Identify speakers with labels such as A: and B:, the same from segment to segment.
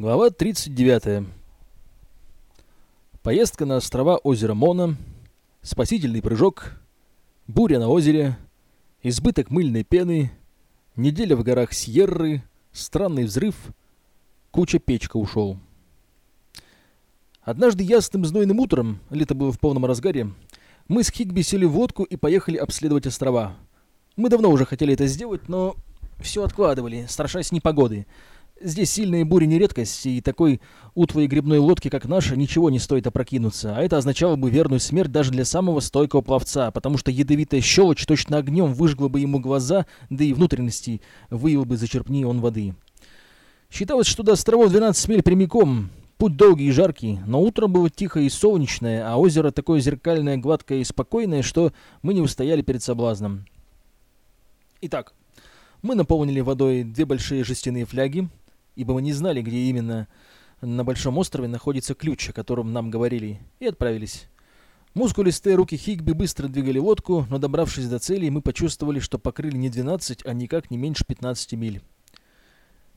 A: Глава 39. Поездка на острова озера Мона, спасительный прыжок, буря на озере, избыток мыльной пены, неделя в горах Сьерры, странный взрыв, куча печка ушел. Однажды ясным знойным утром, лето было в полном разгаре, мы с Хигби сели в лодку и поехали обследовать острова. Мы давно уже хотели это сделать, но все откладывали, страшась непогоды. Здесь сильные бури не редкость, и такой утвой грибной лодки, как наша, ничего не стоит опрокинуться, а это означало бы верную смерть даже для самого стойкого пловца, потому что ядовитая щелочь точно огнем выжгла бы ему глаза, да и внутренности выил бы, зачерпни он воды. Считалось, что до островов 12 миль прямиком, путь долгий и жаркий, но утро было тихое и солнечное, а озеро такое зеркальное, гладкое и спокойное, что мы не устояли перед соблазном. Итак, мы наполнили водой две большие жестяные фляги, ибо мы не знали, где именно на Большом острове находится ключ, о котором нам говорили, и отправились. Мускулистые руки Хигби быстро двигали лодку, но добравшись до цели, мы почувствовали, что покрыли не 12, а никак не меньше 15 миль.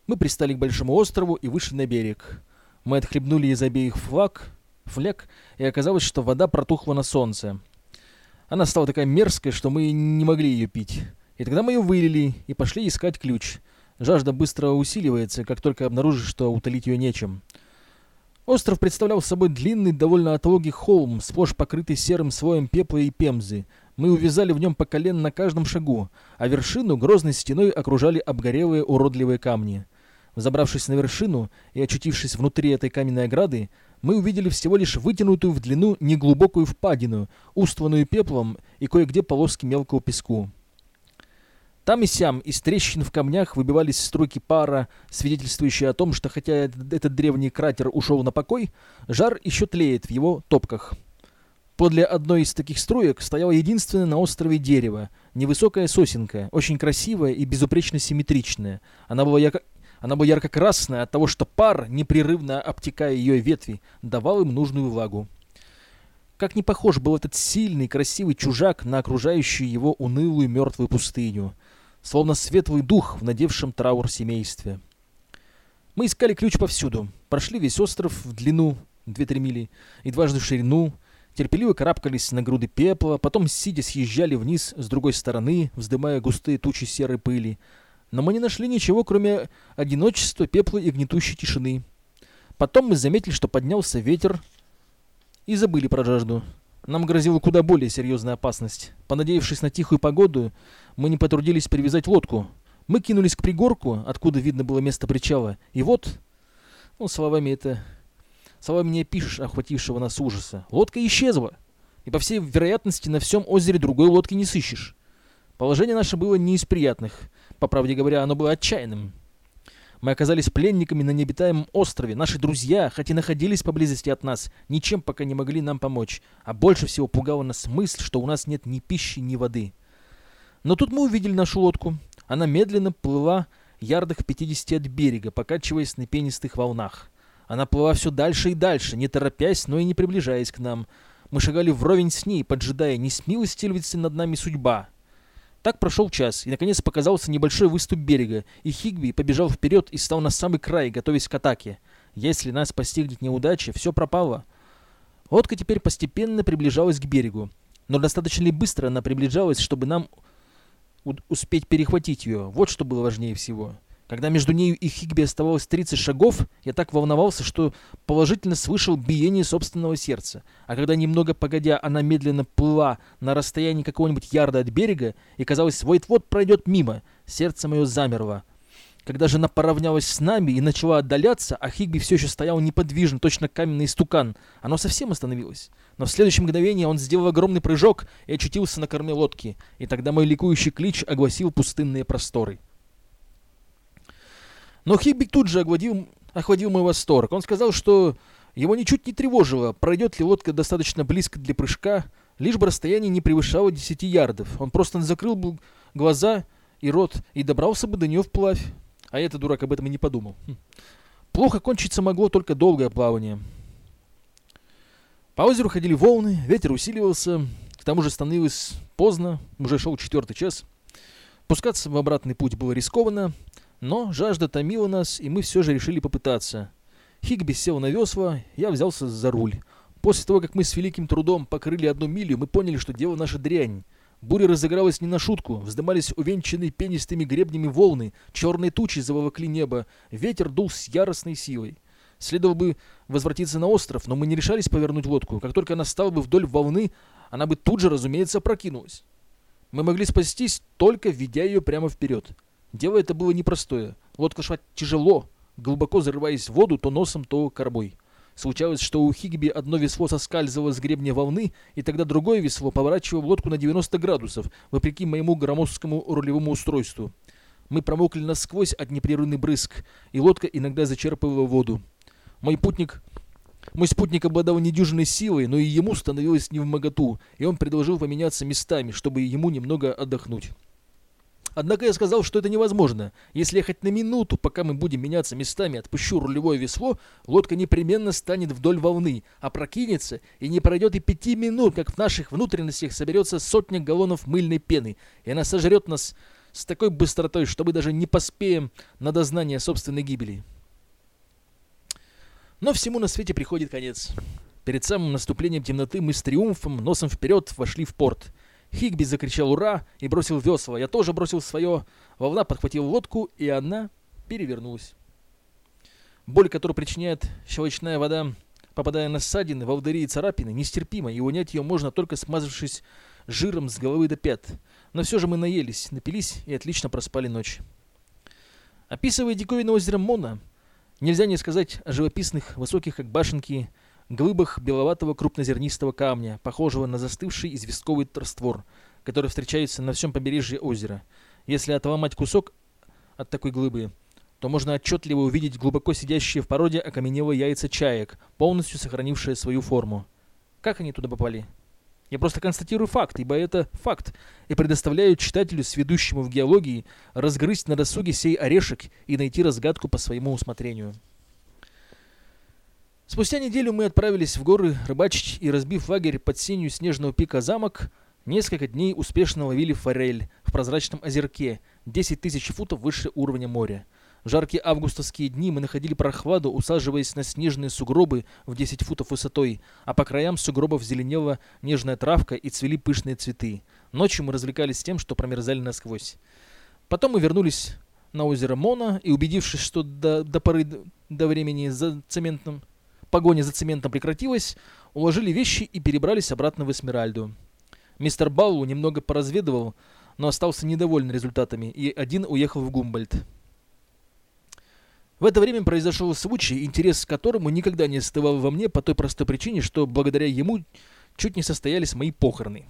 A: Мы пристали к Большому острову и вышли на берег. Мы отхлебнули из обеих флаг, фляг, и оказалось, что вода протухла на солнце. Она стала такая мерзкая, что мы не могли ее пить. И тогда мы ее вылили и пошли искать ключ — Жажда быстро усиливается, как только обнаружишь, что утолить ее нечем. Остров представлял собой длинный, довольно отлогий холм, сплошь покрытый серым слоем пепла и пемзы. Мы увязали в нем по колен на каждом шагу, а вершину грозной стеной окружали обгорелые уродливые камни. Взобравшись на вершину и очутившись внутри этой каменной ограды, мы увидели всего лишь вытянутую в длину неглубокую впадину, устланную пеплом и кое-где полоски мелкого песку. Там и сям из трещин в камнях выбивались струйки пара, свидетельствующие о том, что хотя этот, древний кратер ушел на покой, жар еще тлеет в его топках. Подле одной из таких струек стояло единственное на острове дерево, невысокая сосенка, очень красивая и безупречно симметричная. Она была, ярко... Она была ярко-красная от того, что пар, непрерывно обтекая ее ветви, давал им нужную влагу. Как не похож был этот сильный, красивый чужак на окружающую его унылую мертвую пустыню словно светлый дух в надевшем траур семействе. Мы искали ключ повсюду, прошли весь остров в длину 2-3 мили и дважды в ширину, терпеливо карабкались на груды пепла, потом сидя съезжали вниз с другой стороны, вздымая густые тучи серой пыли. Но мы не нашли ничего, кроме одиночества, пепла и гнетущей тишины. Потом мы заметили, что поднялся ветер, и забыли про жажду. Нам грозила куда более серьезная опасность. Понадеявшись на тихую погоду, мы не потрудились привязать лодку. Мы кинулись к пригорку, откуда видно было место причала. И вот... Ну, словами это... Словами не опишешь охватившего нас ужаса. Лодка исчезла. И, по всей вероятности, на всем озере другой лодки не сыщешь. Положение наше было не из приятных. По правде говоря, оно было отчаянным. Мы оказались пленниками на необитаемом острове. Наши друзья, хоть и находились поблизости от нас, ничем пока не могли нам помочь. А больше всего пугала нас мысль, что у нас нет ни пищи, ни воды. Но тут мы увидели нашу лодку. Она медленно плыла ярдах в 50 от берега, покачиваясь на пенистых волнах. Она плыла все дальше и дальше, не торопясь, но и не приближаясь к нам. Мы шагали вровень с ней, поджидая, не смилостивится над нами судьба. Так прошел час, и наконец показался небольшой выступ берега, и Хигби побежал вперед и стал на самый край, готовясь к атаке. Если нас постигнет неудача, все пропало. Лодка теперь постепенно приближалась к берегу. Но достаточно ли быстро она приближалась, чтобы нам успеть перехватить ее? Вот что было важнее всего. Когда между нею и Хигби оставалось 30 шагов, я так волновался, что положительно слышал биение собственного сердца. А когда немного погодя она медленно плыла на расстоянии какого-нибудь ярда от берега и, казалось, вот-вот пройдет мимо, сердце мое замерло. Когда же она поравнялась с нами и начала отдаляться, а Хигби все еще стоял неподвижно, точно каменный стукан, оно совсем остановилось. Но в следующее мгновение он сделал огромный прыжок и очутился на корме лодки, и тогда мой ликующий клич огласил пустынные просторы. Но Хиббик тут же охватил, охватил мой восторг. Он сказал, что его ничуть не тревожило, пройдет ли лодка достаточно близко для прыжка, лишь бы расстояние не превышало 10 ярдов. Он просто закрыл бы глаза и рот и добрался бы до нее вплавь. А я-то, дурак, об этом и не подумал. Хм. Плохо кончиться могло только долгое плавание. По озеру ходили волны, ветер усиливался, к тому же становилось поздно, уже шел четвертый час. Пускаться в обратный путь было рискованно, но жажда томила нас, и мы все же решили попытаться. Хигби сел на весла, я взялся за руль. После того, как мы с великим трудом покрыли одну милю, мы поняли, что дело наша дрянь. Буря разыгралась не на шутку, вздымались увенчанные пенистыми гребнями волны, черные тучи заволокли небо, ветер дул с яростной силой. Следовало бы возвратиться на остров, но мы не решались повернуть лодку. Как только она стала бы вдоль волны, она бы тут же, разумеется, опрокинулась. Мы могли спастись, только ведя ее прямо вперед. Дело это было непростое. Лодка шла тяжело, глубоко зарываясь в воду то носом, то кормой. Случалось, что у Хигби одно весло соскальзывало с гребня волны, и тогда другое весло поворачивало лодку на 90 градусов, вопреки моему громоздкому рулевому устройству. Мы промокли насквозь от непрерывный брызг, и лодка иногда зачерпывала воду. Мой путник... Мой спутник обладал недюжиной силой, но и ему становилось невмоготу, и он предложил поменяться местами, чтобы ему немного отдохнуть. Однако я сказал, что это невозможно. Если я на минуту, пока мы будем меняться местами, отпущу рулевое весло, лодка непременно станет вдоль волны, опрокинется, и не пройдет и пяти минут, как в наших внутренностях соберется сотня галлонов мыльной пены, и она сожрет нас с такой быстротой, что мы даже не поспеем на дознание собственной гибели. Но всему на свете приходит конец. Перед самым наступлением темноты мы с триумфом, носом вперед, вошли в порт. Хигби закричал «Ура!» и бросил весла. Я тоже бросил свое. Волна подхватила лодку, и она перевернулась. Боль, которую причиняет щелочная вода, попадая на ссадины, волдыри и царапины, нестерпима, и унять ее можно только смазавшись жиром с головы до пят. Но все же мы наелись, напились и отлично проспали ночь. Описывая диковинное озеро Мона, нельзя не сказать о живописных, высоких как башенки, глыбах беловатого крупнозернистого камня, похожего на застывший известковый раствор, который встречается на всем побережье озера. Если отломать кусок от такой глыбы, то можно отчетливо увидеть глубоко сидящие в породе окаменелые яйца чаек, полностью сохранившие свою форму. Как они туда попали? Я просто констатирую факт, ибо это факт, и предоставляю читателю, сведущему в геологии, разгрызть на досуге сей орешек и найти разгадку по своему усмотрению. Спустя неделю мы отправились в горы рыбачить и, разбив лагерь под сенью снежного пика замок, несколько дней успешно ловили форель в прозрачном озерке, 10 тысяч футов выше уровня моря. В жаркие августовские дни мы находили прохладу, усаживаясь на снежные сугробы в 10 футов высотой, а по краям сугробов зеленела нежная травка и цвели пышные цветы. Ночью мы развлекались тем, что промерзали насквозь. Потом мы вернулись на озеро Мона и, убедившись, что до, до поры до времени за цементным погоня за цементом прекратилась, уложили вещи и перебрались обратно в Эсмеральду. Мистер Баллу немного поразведывал, но остался недоволен результатами, и один уехал в Гумбольд. В это время произошел случай, интерес к которому никогда не остывал во мне по той простой причине, что благодаря ему чуть не состоялись мои похороны.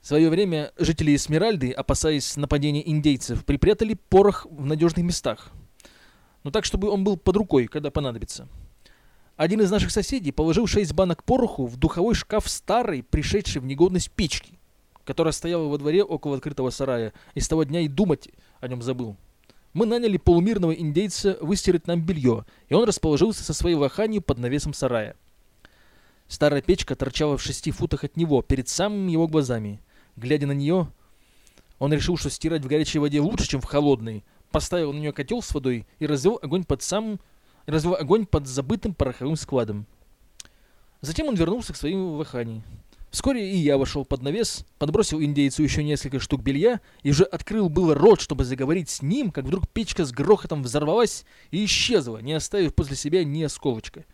A: В свое время жители Эсмеральды, опасаясь нападения индейцев, припрятали порох в надежных местах. Но так, чтобы он был под рукой, когда понадобится. Один из наших соседей положил шесть банок пороху в духовой шкаф старой, пришедшей в негодность печки, которая стояла во дворе около открытого сарая, и с того дня и думать о нем забыл. Мы наняли полумирного индейца выстирать нам белье, и он расположился со своей лоханью под навесом сарая. Старая печка торчала в шести футах от него, перед самыми его глазами. Глядя на нее, он решил, что стирать в горячей воде лучше, чем в холодной, поставил на нее котел с водой и развел огонь под самым развел огонь под забытым пороховым складом. Затем он вернулся к своим вахани. Вскоре и я вошел под навес, подбросил индейцу еще несколько штук белья и уже открыл было рот, чтобы заговорить с ним, как вдруг печка с грохотом взорвалась и исчезла, не оставив после себя ни осколочка.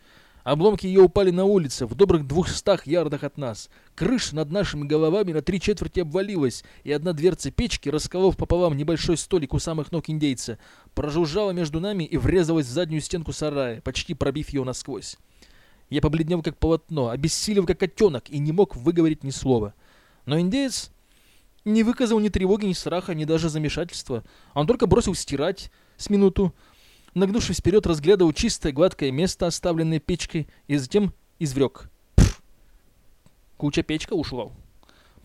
A: Обломки ее упали на улице, в добрых двухстах ярдах от нас. Крыша над нашими головами на три четверти обвалилась, и одна дверца печки, расколов пополам небольшой столик у самых ног индейца, прожужжала между нами и врезалась в заднюю стенку сарая, почти пробив ее насквозь. Я побледнел как полотно, обессилев как котенок, и не мог выговорить ни слова. Но индеец не выказал ни тревоги, ни страха, ни даже замешательства. Он только бросил стирать с минуту, нагнувшись вперед, разглядывал чистое гладкое место, оставленное печкой, и затем извлек. Пфф. Куча печка ушла.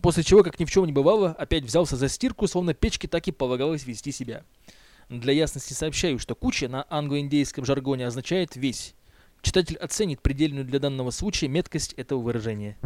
A: После чего, как ни в чем не бывало, опять взялся за стирку, словно печке так и полагалось вести себя. Для ясности сообщаю, что куча на англо-индейском жаргоне означает «весь». Читатель оценит предельную для данного случая меткость этого выражения.